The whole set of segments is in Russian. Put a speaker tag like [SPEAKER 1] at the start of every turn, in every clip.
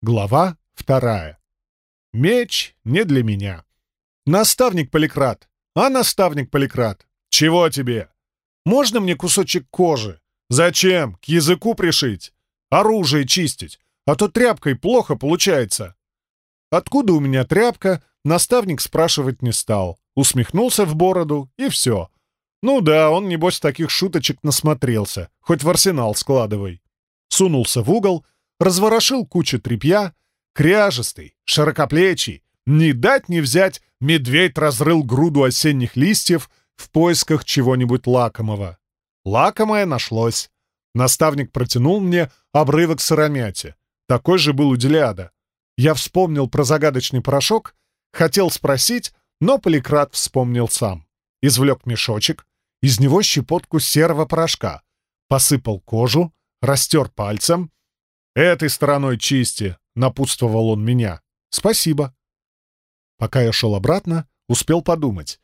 [SPEAKER 1] Глава вторая. Меч не для меня. Наставник Поликрат. А наставник Поликрат? Чего тебе? Можно мне кусочек кожи? Зачем? К языку пришить? Оружие чистить? А то тряпкой плохо получается. Откуда у меня тряпка, наставник спрашивать не стал. Усмехнулся в бороду, и все. Ну да, он, небось, таких шуточек насмотрелся. Хоть в арсенал складывай. Сунулся в угол, разворошил кучу тряпья, кряжестый, широкоплечий, не дать не взять, медведь разрыл груду осенних листьев в поисках чего-нибудь лакомого. Лакомое нашлось. Наставник протянул мне обрывок сыромяти. Такой же был у Делиада. Я вспомнил про загадочный порошок, хотел спросить, но Поликрат вспомнил сам. Извлек мешочек, из него щепотку серого порошка, посыпал кожу, растер пальцем. «Этой стороной чисти», — напутствовал он меня. «Спасибо». Пока я шел обратно, успел подумать.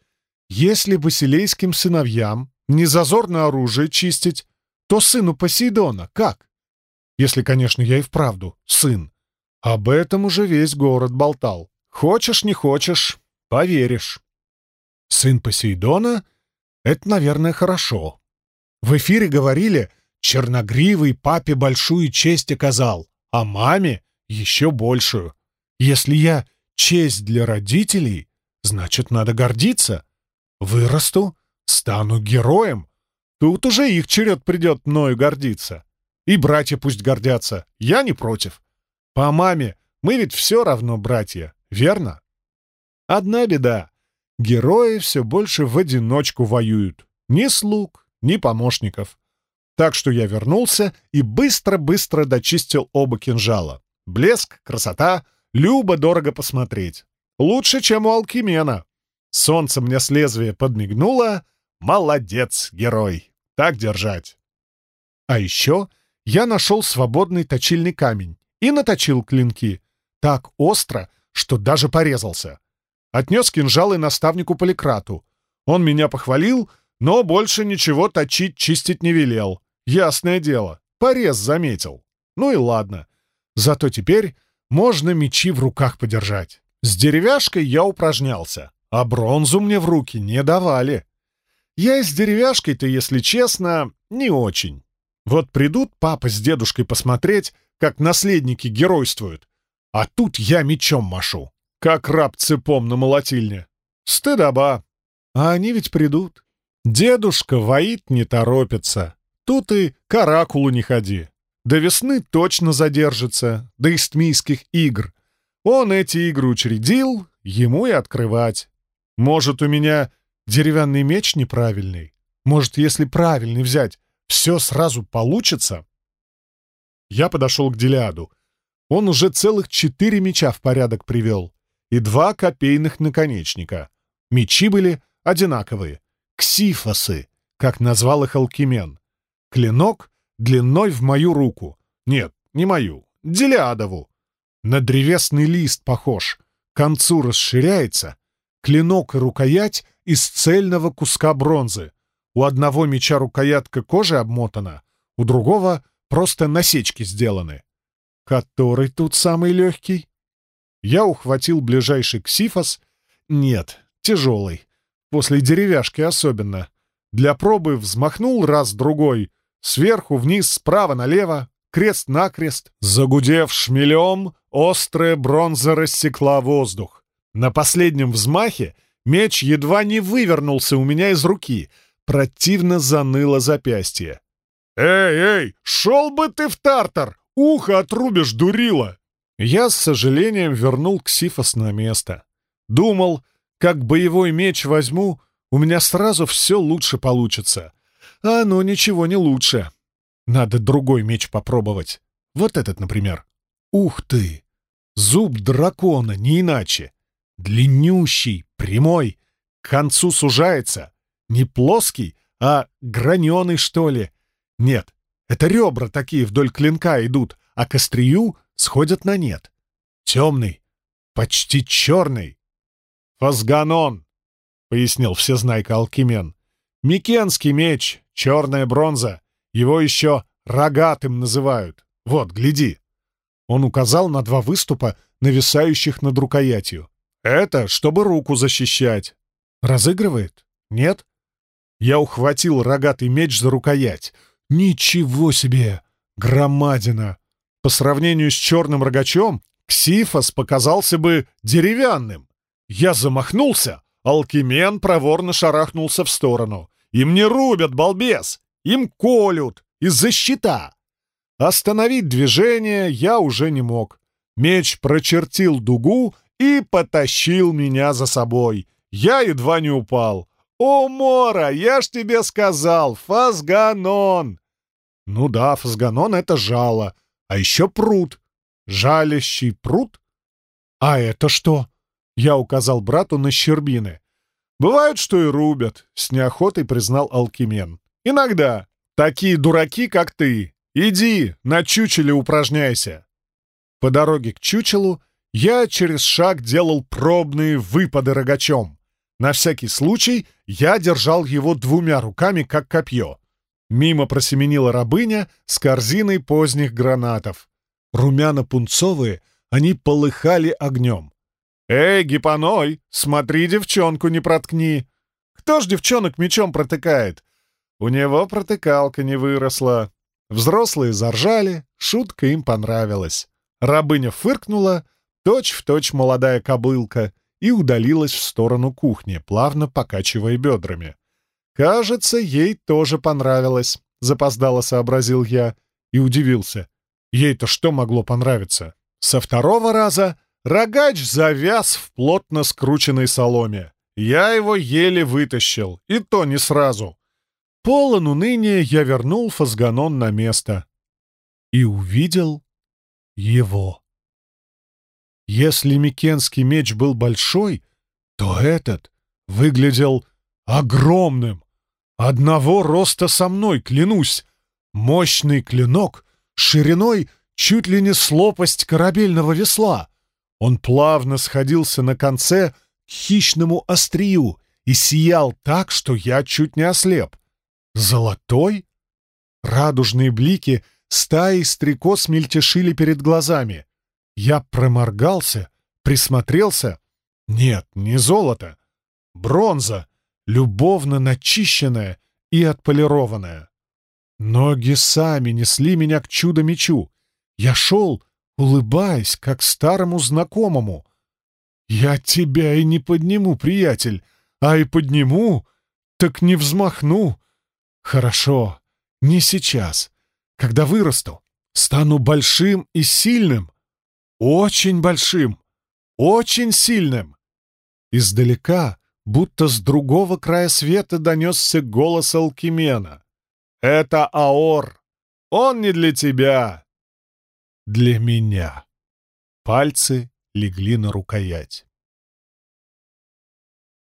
[SPEAKER 1] Если басилейским сыновьям не зазорно оружие чистить, то сыну Посейдона как? Если, конечно, я и вправду сын. Об этом уже весь город болтал. Хочешь, не хочешь, поверишь. Сын Посейдона — это, наверное, хорошо. В эфире говорили, Черногривый папе большую честь оказал, а маме еще большую. Если я честь для родителей, значит, надо гордиться. Вырасту, стану героем. Тут уже их черед придет мною гордиться. И братья пусть гордятся, я не против. По маме мы ведь все равно братья, верно? Одна беда. Герои все больше в одиночку воюют. Ни слуг, ни помощников. Так что я вернулся и быстро-быстро дочистил оба кинжала. Блеск, красота, любо-дорого посмотреть. Лучше, чем у Алкимена. Солнце мне с лезвия подмигнуло. Молодец, герой. Так держать. А еще я нашел свободный точильный камень и наточил клинки. Так остро, что даже порезался. Отнес кинжалы наставнику Поликрату. Он меня похвалил, но больше ничего точить, чистить не велел. Ясное дело, порез заметил. Ну и ладно. Зато теперь можно мечи в руках подержать. С деревяшкой я упражнялся, а бронзу мне в руки не давали. Я и с деревяшкой-то, если честно, не очень. Вот придут папа с дедушкой посмотреть, как наследники геройствуют, а тут я мечом машу, как раб цепом на молотильне. Стыдоба. А они ведь придут. Дедушка воит не торопится. Тут и к оракулу не ходи. До весны точно задержится, до истмийских игр. Он эти игры учредил, ему и открывать. Может, у меня деревянный меч неправильный? Может, если правильный взять, все сразу получится? Я подошел к Делиаду. Он уже целых четыре меча в порядок привел и два копейных наконечника. Мечи были одинаковые. Ксифосы, как назвал их Алкимен. Клинок длиной в мою руку. Нет, не мою, Делиадову. На древесный лист похож. К концу расширяется. Клинок и рукоять из цельного куска бронзы. У одного меча рукоятка кожи обмотана, у другого просто насечки сделаны. Который тут самый легкий? Я ухватил ближайший ксифос. Нет, тяжелый. После деревяшки особенно. Для пробы взмахнул раз-другой. Сверху вниз, справа налево, крест-накрест. Загудев шмелем, острая бронза рассекла воздух. На последнем взмахе меч едва не вывернулся у меня из руки — Противно заныло запястье. «Эй, эй, шел бы ты в тартар! Ухо отрубишь, дурила!» Я с сожалением вернул Ксифос на место. Думал, как боевой меч возьму, у меня сразу все лучше получится. А оно ничего не лучше. Надо другой меч попробовать. Вот этот, например. Ух ты! Зуб дракона, не иначе. Длиннющий, прямой, к концу сужается. Не плоский, а граненый, что ли. Нет, это ребра такие вдоль клинка идут, а к острию сходят на нет. Темный, почти черный. «Фазганон», — пояснил всезнайка Алкимен. «Микенский меч, черная бронза. Его еще рогатым называют. Вот, гляди». Он указал на два выступа, нависающих над рукоятью. «Это чтобы руку защищать». «Разыгрывает? Нет?» Я ухватил рогатый меч за рукоять. «Ничего себе! Громадина!» По сравнению с черным рогачом, Ксифос показался бы деревянным. Я замахнулся, Алкимен проворно шарахнулся в сторону. «Им не рубят, балбес! Им колют! Из-за щита!» Остановить движение я уже не мог. Меч прочертил дугу и потащил меня за собой. Я едва не упал. «О, Мора, я ж тебе сказал, фазганон!» Ну да, фазганон — это жало, а еще пруд. Жалящий пруд? А это что? Я указал брату на щербины. «Бывают, что и рубят», — с неохотой признал Алкимен. «Иногда. Такие дураки, как ты. Иди, на чучеле упражняйся». По дороге к чучелу я через шаг делал пробные выпады рогачом. На всякий случай я держал его двумя руками, как копье. Мимо просеменила рабыня с корзиной поздних гранатов. Румяно-пунцовые, они полыхали огнем. «Эй, гипоной, смотри, девчонку не проткни! Кто ж девчонок мечом протыкает? У него протыкалка не выросла». Взрослые заржали, шутка им понравилась. Рабыня фыркнула, точь-в-точь точь молодая кобылка, и удалилась в сторону кухни, плавно покачивая бедрами. «Кажется, ей тоже понравилось», — запоздало сообразил я и удивился. Ей-то что могло понравиться? Со второго раза Рогач завяз в плотно скрученной соломе. Я его еле вытащил, и то не сразу. Полон уныния я вернул фазганон на место. И увидел его. Если Микенский меч был большой, то этот выглядел огромным. Одного роста со мной, клянусь. Мощный клинок шириной чуть ли не с лопасть корабельного весла — он плавно сходился на конце к хищному острию и сиял так, что я чуть не ослеп. Золотой? Радужные блики стаи стрекоз мельтешили перед глазами. Я проморгался, присмотрелся. Нет, не золото. Бронза, любовно начищенная и отполированная. Ноги сами несли меня к чудо-мечу. Я шел, улыбаясь, как старому знакомому. «Я тебя и не подниму, приятель, а и подниму, так не взмахну. Хорошо, не сейчас. Когда вырасту, стану большим и сильным. Очень большим, очень сильным». Издалека, будто с другого края света, донесся голос Алкимена. «Это Аор! Он не для тебя, для меня. Пальцы легли на рукоять.